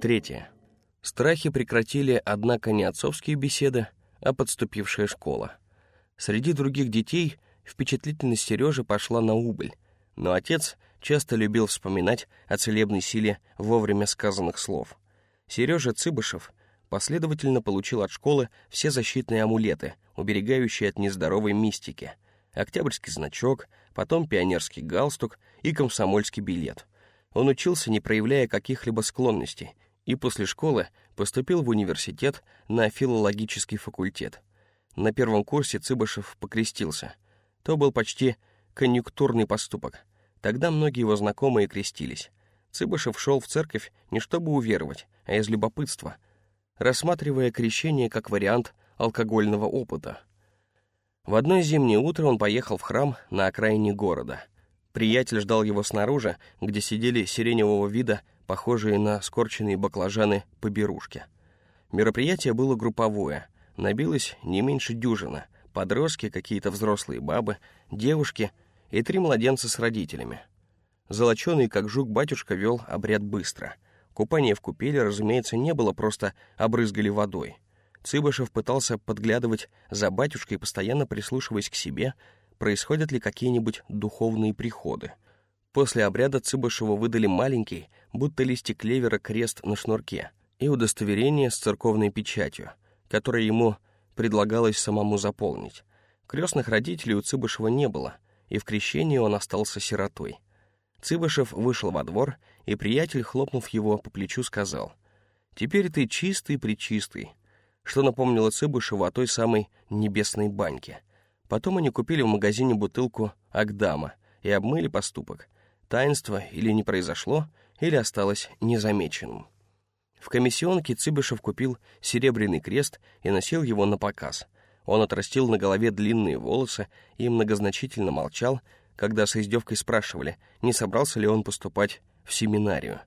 Третье. Страхи прекратили, однако, не отцовские беседы, а подступившая школа. Среди других детей впечатлительность Сережи пошла на убыль, но отец часто любил вспоминать о целебной силе вовремя сказанных слов. Сережа Цыбышев последовательно получил от школы все защитные амулеты, уберегающие от нездоровой мистики. Октябрьский значок, потом пионерский галстук и комсомольский билет. Он учился, не проявляя каких-либо склонностей, и после школы поступил в университет на филологический факультет. На первом курсе Цыбышев покрестился. То был почти конъюнктурный поступок. Тогда многие его знакомые крестились. Цыбышев шел в церковь не чтобы уверовать, а из любопытства, рассматривая крещение как вариант алкогольного опыта. В одно зимнее утро он поехал в храм на окраине города. Приятель ждал его снаружи, где сидели сиреневого вида, похожие на скорченные баклажаны поберушки. Мероприятие было групповое, набилось не меньше дюжины, подростки, какие-то взрослые бабы, девушки и три младенца с родителями. Золоченый, как жук, батюшка вел обряд быстро. Купание в купеле, разумеется, не было, просто обрызгали водой. Цыбышев пытался подглядывать за батюшкой, постоянно прислушиваясь к себе, происходят ли какие-нибудь духовные приходы. После обряда Цыбышеву выдали маленький, будто листик клевера, крест на шнурке и удостоверение с церковной печатью, которое ему предлагалось самому заполнить. Крестных родителей у Цыбышева не было, и в крещении он остался сиротой. Цыбышев вышел во двор, и приятель, хлопнув его по плечу, сказал, «Теперь ты чистый-причистый», что напомнило Цыбышеву о той самой небесной баньке. Потом они купили в магазине бутылку Агдама и обмыли поступок. Таинство или не произошло, или осталось незамеченным. В комиссионке Цыбышев купил серебряный крест и носил его на показ. Он отрастил на голове длинные волосы и многозначительно молчал, когда с издевкой спрашивали, не собрался ли он поступать в семинарию.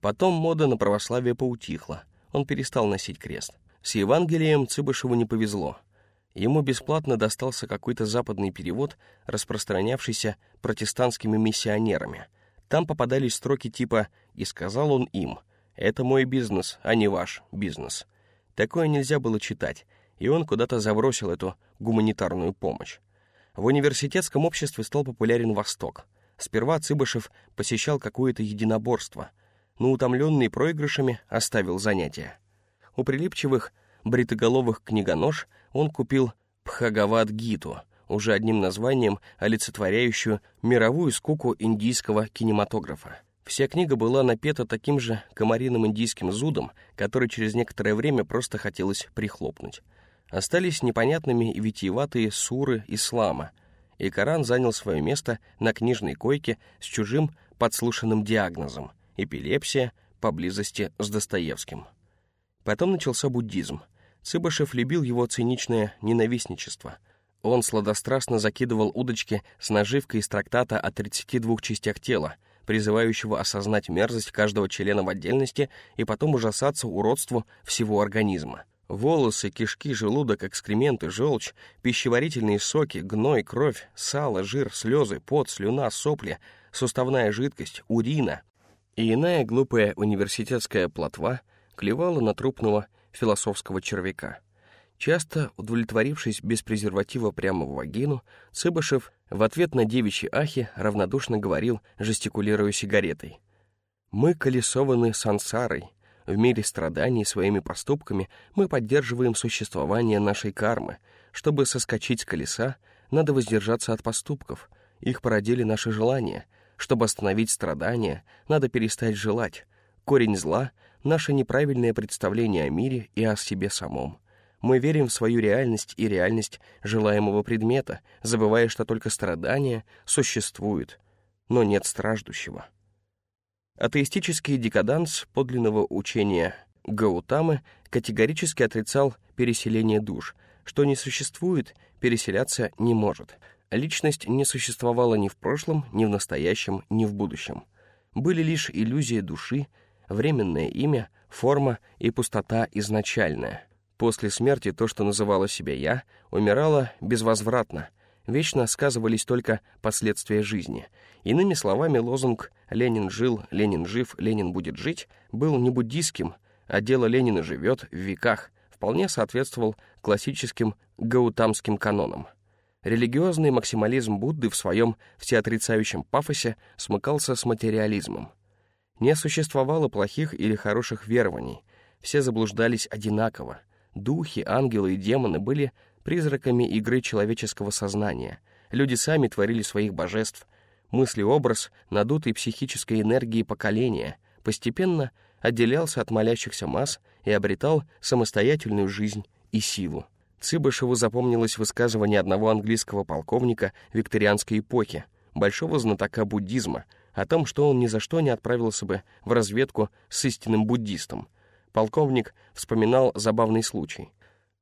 Потом мода на православие поутихла, он перестал носить крест. С Евангелием Цыбышеву не повезло. Ему бесплатно достался какой-то западный перевод, распространявшийся протестантскими миссионерами. Там попадались строки типа «И сказал он им, это мой бизнес, а не ваш бизнес». Такое нельзя было читать, и он куда-то забросил эту гуманитарную помощь. В университетском обществе стал популярен Восток. Сперва Цыбышев посещал какое-то единоборство, но утомленный проигрышами оставил занятия. У прилипчивых, бритоголовых книгонож он купил Пхагавад-гиту, уже одним названием олицетворяющую мировую скуку индийского кинематографа. Вся книга была напета таким же комариным индийским зудом, который через некоторое время просто хотелось прихлопнуть. Остались непонятными и витиеватые суры ислама, и Коран занял свое место на книжной койке с чужим подслушанным диагнозом — эпилепсия поблизости с Достоевским. Потом начался буддизм. Цыбышев любил его циничное ненавистничество. Он сладострастно закидывал удочки с наживкой из трактата о 32 частях тела, призывающего осознать мерзость каждого члена в отдельности и потом ужасаться уродству всего организма. Волосы, кишки, желудок, экскременты, желчь, пищеварительные соки, гной, кровь, сало, жир, слезы, пот, слюна, сопли, суставная жидкость, урина и иная глупая университетская плотва клевала на трупного философского червяка. Часто, удовлетворившись без презерватива прямо в вагину, Цыбышев в ответ на девичьи ахи равнодушно говорил, жестикулируя сигаретой. «Мы колесованы сансарой, в мире страданий своими поступками мы поддерживаем существование нашей кармы. Чтобы соскочить с колеса, надо воздержаться от поступков. Их породили наши желания. Чтобы остановить страдания, надо перестать желать. Корень зла — наше неправильное представление о мире и о себе самом. Мы верим в свою реальность и реальность желаемого предмета, забывая, что только страдания существуют, но нет страждущего. Атеистический декаданс подлинного учения Гаутамы категорически отрицал переселение душ, что не существует, переселяться не может. Личность не существовала ни в прошлом, ни в настоящем, ни в будущем. Были лишь иллюзия души, временное имя, форма и пустота изначальная. После смерти то, что называло себя «я», умирало безвозвратно, вечно сказывались только последствия жизни. Иными словами, лозунг «Ленин жил, Ленин жив, Ленин будет жить» был не буддийским, а дело Ленина живет в веках, вполне соответствовал классическим гаутамским канонам. Религиозный максимализм Будды в своем всеотрицающем пафосе смыкался с материализмом. Не существовало плохих или хороших верований, все заблуждались одинаково. Духи, ангелы и демоны были призраками игры человеческого сознания. Люди сами творили своих божеств. Мысли-образ надутой психической энергии поколения постепенно отделялся от молящихся масс и обретал самостоятельную жизнь и силу. Цыбышеву запомнилось высказывание одного английского полковника викторианской эпохи, большого знатока буддизма, о том, что он ни за что не отправился бы в разведку с истинным буддистом. Полковник вспоминал забавный случай.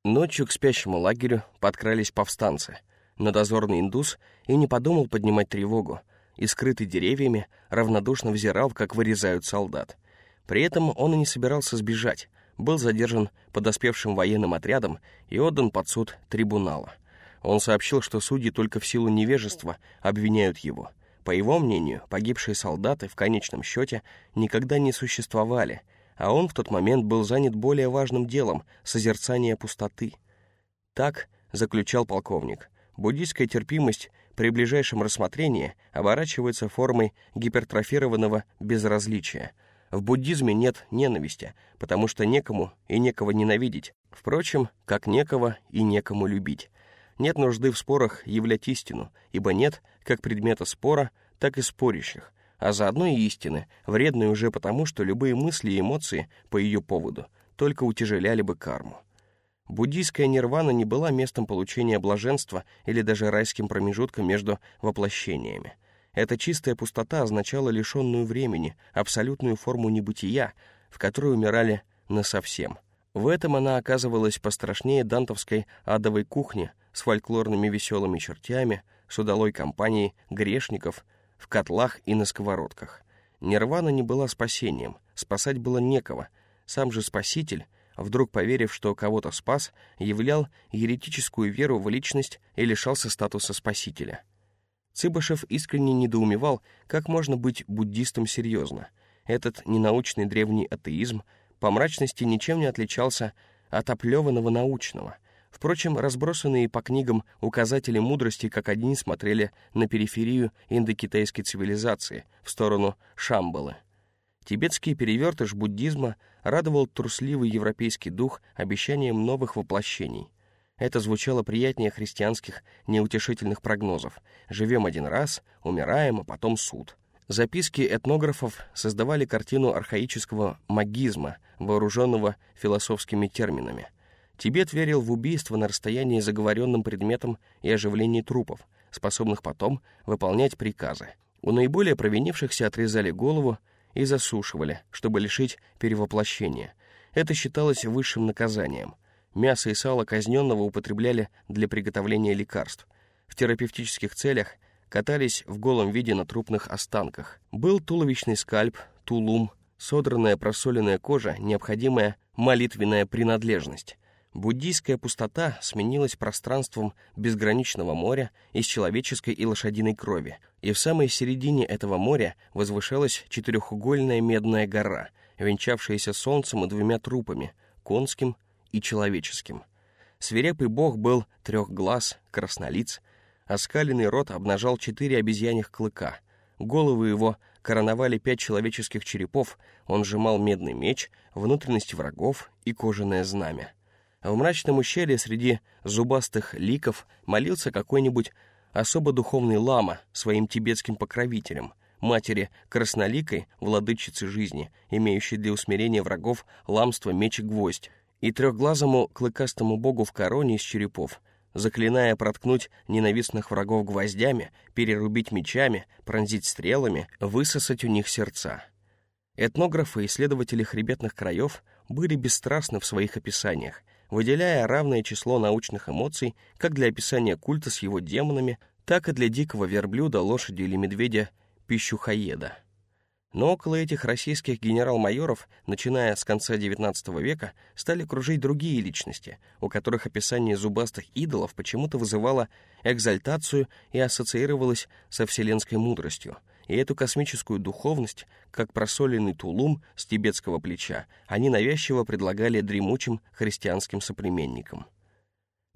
Ночью к спящему лагерю подкрались повстанцы, но дозорный индус и не подумал поднимать тревогу, и, скрытый деревьями, равнодушно взирал, как вырезают солдат. При этом он и не собирался сбежать, был задержан подоспевшим военным отрядом и отдан под суд трибунала. Он сообщил, что судьи только в силу невежества обвиняют его. По его мнению, погибшие солдаты в конечном счете никогда не существовали, а он в тот момент был занят более важным делом — созерцание пустоты. Так заключал полковник. Буддийская терпимость при ближайшем рассмотрении оборачивается формой гипертрофированного безразличия — в буддизме нет ненависти, потому что некому и некого ненавидеть. Впрочем, как некого и некому любить. Нет нужды в спорах являть истину, ибо нет как предмета спора, так и спорящих, а заодно и истины, вредной уже потому, что любые мысли и эмоции по ее поводу только утяжеляли бы карму. Буддийская нирвана не была местом получения блаженства или даже райским промежутком между воплощениями. Эта чистая пустота означала лишенную времени, абсолютную форму небытия, в которой умирали насовсем. В этом она оказывалась пострашнее дантовской адовой кухни с фольклорными веселыми чертями, с удалой компанией грешников в котлах и на сковородках. Нирвана не была спасением, спасать было некого. Сам же Спаситель, вдруг поверив, что кого-то спас, являл еретическую веру в личность и лишался статуса Спасителя — Цыбышев искренне недоумевал, как можно быть буддистом серьезно. Этот ненаучный древний атеизм по мрачности ничем не отличался от оплеванного научного. Впрочем, разбросанные по книгам указатели мудрости как одни смотрели на периферию индокитайской цивилизации, в сторону Шамбалы. Тибетский перевертыш буддизма радовал трусливый европейский дух обещанием новых воплощений — это звучало приятнее христианских неутешительных прогнозов. «Живем один раз, умираем, а потом суд». Записки этнографов создавали картину архаического магизма, вооруженного философскими терминами. Тибет верил в убийство на расстоянии заговоренным предметом и оживлении трупов, способных потом выполнять приказы. У наиболее провинившихся отрезали голову и засушивали, чтобы лишить перевоплощения. Это считалось высшим наказанием. Мясо и сало казненного употребляли для приготовления лекарств. В терапевтических целях катались в голом виде на трупных останках. Был туловищный скальп, тулум, содранная просоленная кожа, необходимая молитвенная принадлежность. Буддийская пустота сменилась пространством безграничного моря из человеческой и лошадиной крови, и в самой середине этого моря возвышалась четырехугольная медная гора, венчавшаяся солнцем и двумя трупами — конским и человеческим. Свирепый бог был трехглаз, краснолиц, оскаленный рот обнажал четыре обезьяньих клыка, головы его короновали пять человеческих черепов, он сжимал медный меч, внутренность врагов и кожаное знамя. В мрачном ущелье среди зубастых ликов молился какой-нибудь особо духовный лама своим тибетским покровителям, матери красноликой, владычицы жизни, имеющей для усмирения врагов ламство меч и гвоздь, и трехглазому клыкастому богу в короне из черепов, заклиная проткнуть ненавистных врагов гвоздями, перерубить мечами, пронзить стрелами, высосать у них сердца. Этнографы и исследователи хребетных краев были бесстрастны в своих описаниях, выделяя равное число научных эмоций как для описания культа с его демонами, так и для дикого верблюда, лошади или медведя пищухоеда. Но около этих российских генерал-майоров, начиная с конца XIX века, стали кружить другие личности, у которых описание зубастых идолов почему-то вызывало экзальтацию и ассоциировалось со вселенской мудростью. И эту космическую духовность, как просоленный тулум с тибетского плеча, они навязчиво предлагали дремучим христианским соплеменникам.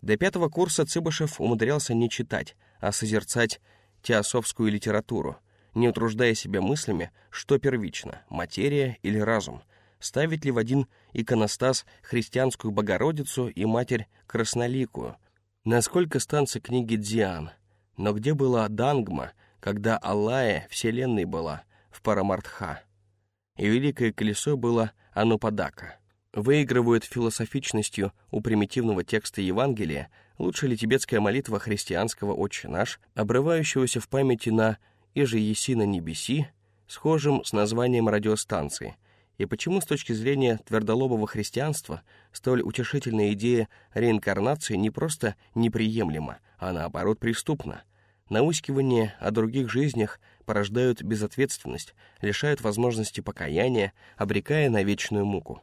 До пятого курса Цыбышев умудрялся не читать, а созерцать теософскую литературу, не утруждая себя мыслями, что первично, материя или разум, ставить ли в один иконостас христианскую Богородицу и Матерь Красноликую, насколько станцы книги Дзиан, но где была Дангма, когда Аллая Вселенной была в Парамартха, и Великое Колесо было Анупадака. Выигрывают философичностью у примитивного текста Евангелия лучше ли тибетская молитва христианского «Отче наш», обрывающегося в памяти на и же еси на небеси, схожим с названием радиостанции, и почему с точки зрения твердолобого христианства столь утешительная идея реинкарнации не просто неприемлема, а наоборот преступна. Наускивание о других жизнях порождают безответственность, лишают возможности покаяния, обрекая на вечную муку.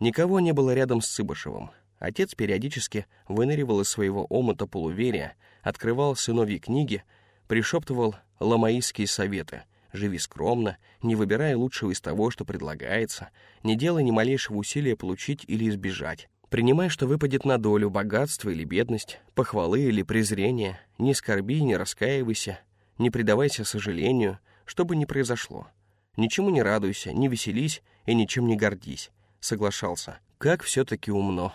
Никого не было рядом с Цыбышевым. Отец периодически выныривал из своего омута полуверия, открывал сыновьи книги, пришептывал ламаистские советы. Живи скромно, не выбирай лучшего из того, что предлагается, не делай ни малейшего усилия получить или избежать. Принимай, что выпадет на долю, богатство или бедность, похвалы или презрение, не скорби, не раскаивайся, не предавайся сожалению, что бы ни произошло. Ничему не радуйся, не веселись и ничем не гордись. Соглашался. Как все-таки умно.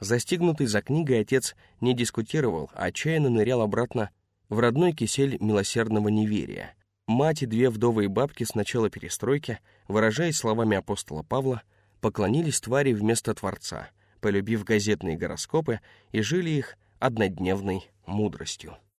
Застигнутый за книгой отец не дискутировал, а отчаянно нырял обратно в родной кисель милосердного неверия. Мать и две вдовые бабки с начала перестройки, выражаясь словами апостола Павла, поклонились твари вместо Творца, полюбив газетные гороскопы и жили их однодневной мудростью.